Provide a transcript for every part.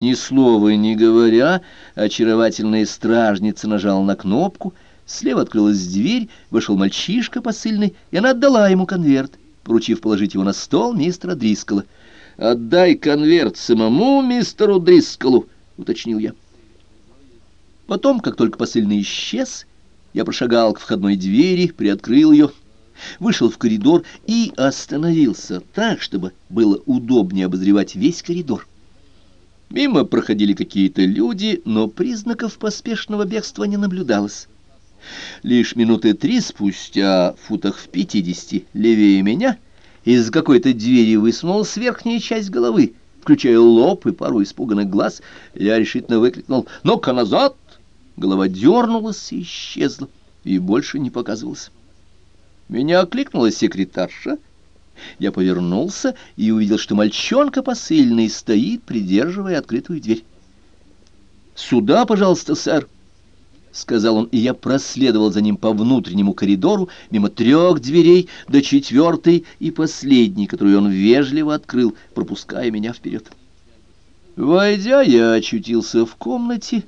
Ни слова не говоря, очаровательная стражница нажала на кнопку, слева открылась дверь, вышел мальчишка посыльный, и она отдала ему конверт, поручив положить его на стол мистера Дрискола. «Отдай конверт самому мистеру Дрисколу», — уточнил я. Потом, как только посыльный исчез, я прошагал к входной двери, приоткрыл ее, вышел в коридор и остановился так, чтобы было удобнее обозревать весь коридор. Мимо проходили какие-то люди, но признаков поспешного бегства не наблюдалось. Лишь минуты три спустя, футах в пятидесяти, левее меня, из какой-то двери высунулась верхняя часть головы, включая лоб и пару испуганных глаз. Я решительно выкрикнул «Ну-ка назад!» Голова дернулась и исчезла, и больше не показывалась. Меня окликнула секретарша — я повернулся и увидел, что мальчонка посыльный стоит, придерживая открытую дверь. «Сюда, пожалуйста, сэр», — сказал он, и я проследовал за ним по внутреннему коридору, мимо трех дверей до четвертой и последней, которую он вежливо открыл, пропуская меня вперед. Войдя, я очутился в комнате,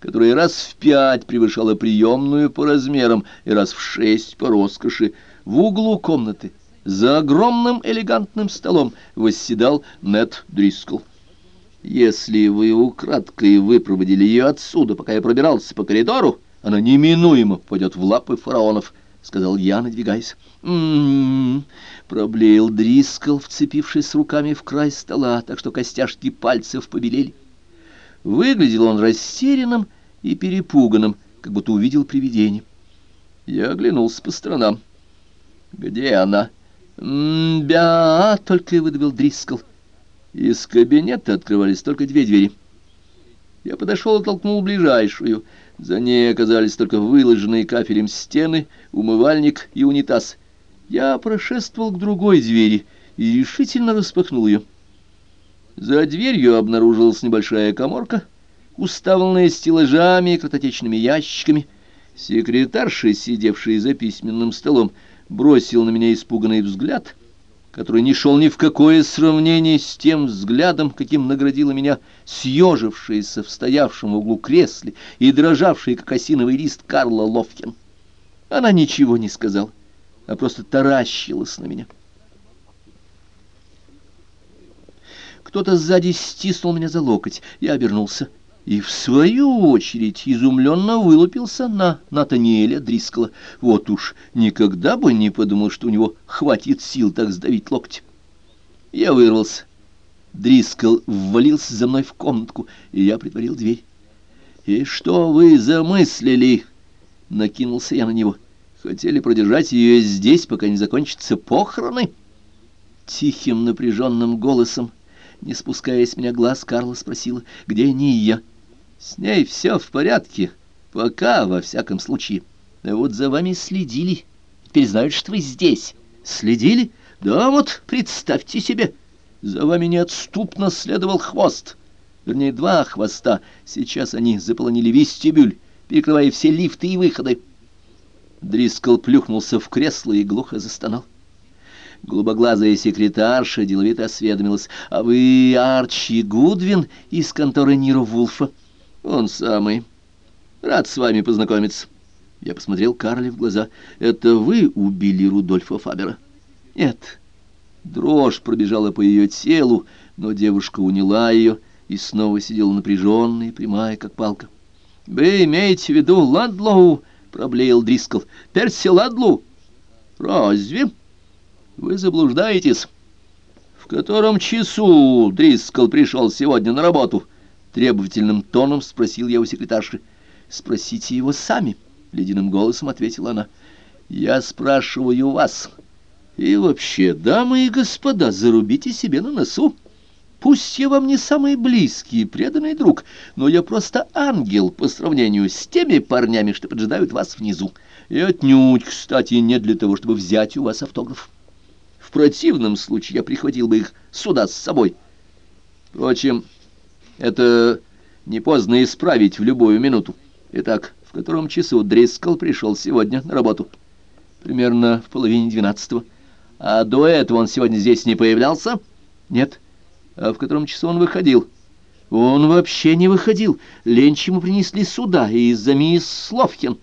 которая раз в пять превышала приемную по размерам и раз в шесть по роскоши. В углу комнаты за огромным элегантным столом восседал Нед Дрискл. «Если вы украдкой выпроводили ее отсюда, пока я пробирался по коридору, она неминуемо попадет в лапы фараонов», — сказал я, надвигаясь. «М-м-м», проблеял Дрискл, вцепившись руками в край стола, так что костяшки пальцев побелели. Выглядел он растерянным и перепуганным, как будто увидел привидение. Я оглянулся по сторонам. «Где она?» «М-бя!» — только и выдавил Дрискл. Из кабинета открывались только две двери. Я подошел и толкнул ближайшую. За ней оказались только выложенные кафелем стены, умывальник и унитаз. Я прошествовал к другой двери и решительно распахнул ее. За дверью обнаружилась небольшая коморка, уставленная стеллажами и картотечными ящиками. Секретарша, сидевшая за письменным столом, бросил на меня испуганный взгляд, который не шел ни в какое сравнение с тем взглядом, каким наградила меня съежившаяся в стоявшем углу кресле и дрожавшая, как осиновый лист, Карла Ловкин. Она ничего не сказала, а просто таращилась на меня. Кто-то сзади стиснул меня за локоть. Я обернулся и, в свою очередь, изумленно вылупился на Натаниэля Дрискала. Вот уж никогда бы не подумал, что у него хватит сил так сдавить локти. Я вырвался. Дрискал ввалился за мной в комнатку, и я притворил дверь. «И что вы замыслили?» — накинулся я на него. «Хотели продержать ее здесь, пока не закончатся похороны?» Тихим напряженным голосом, не спуская с меня глаз, Карла спросила, «Где Ния?» С ней все в порядке, пока, во всяком случае. А вот за вами следили. Теперь знают, что вы здесь. Следили? Да вот, представьте себе, за вами неотступно следовал хвост. Вернее, два хвоста. Сейчас они заполонили вестибюль, перекрывая все лифты и выходы. Дрискл плюхнулся в кресло и глухо застонал. Голубоглазая секретарша деловито осведомилась. «А вы Арчи Гудвин из конторы Ниро Вулфа?» «Он самый. Рад с вами познакомиться». Я посмотрел Карли в глаза. «Это вы убили Рудольфа Фабера?» «Нет». Дрожь пробежала по ее телу, но девушка уняла ее и снова сидела напряженная, прямая, как палка. «Вы имеете в виду Ладлоу?» — проблеял Дрискл. «Перси Ладлу?» «Разве?» «Вы заблуждаетесь». «В котором часу Дрискл пришел сегодня на работу?» Требовательным тоном спросил я у секретарши. «Спросите его сами», — ледяным голосом ответила она. «Я спрашиваю вас. И вообще, дамы и господа, зарубите себе на носу. Пусть я вам не самый близкий и преданный друг, но я просто ангел по сравнению с теми парнями, что поджидают вас внизу. И отнюдь, кстати, не для того, чтобы взять у вас автограф. В противном случае я прихватил бы их сюда с собой. Впрочем, это не поздно исправить в любую минуту. Итак, в котором часу Дрискл пришел сегодня на работу? Примерно в половине двенадцатого. А до этого он сегодня здесь не появлялся? Нет. А в котором часу он выходил? Он вообще не выходил. Ленч ему принесли сюда из-за мисс Словхин.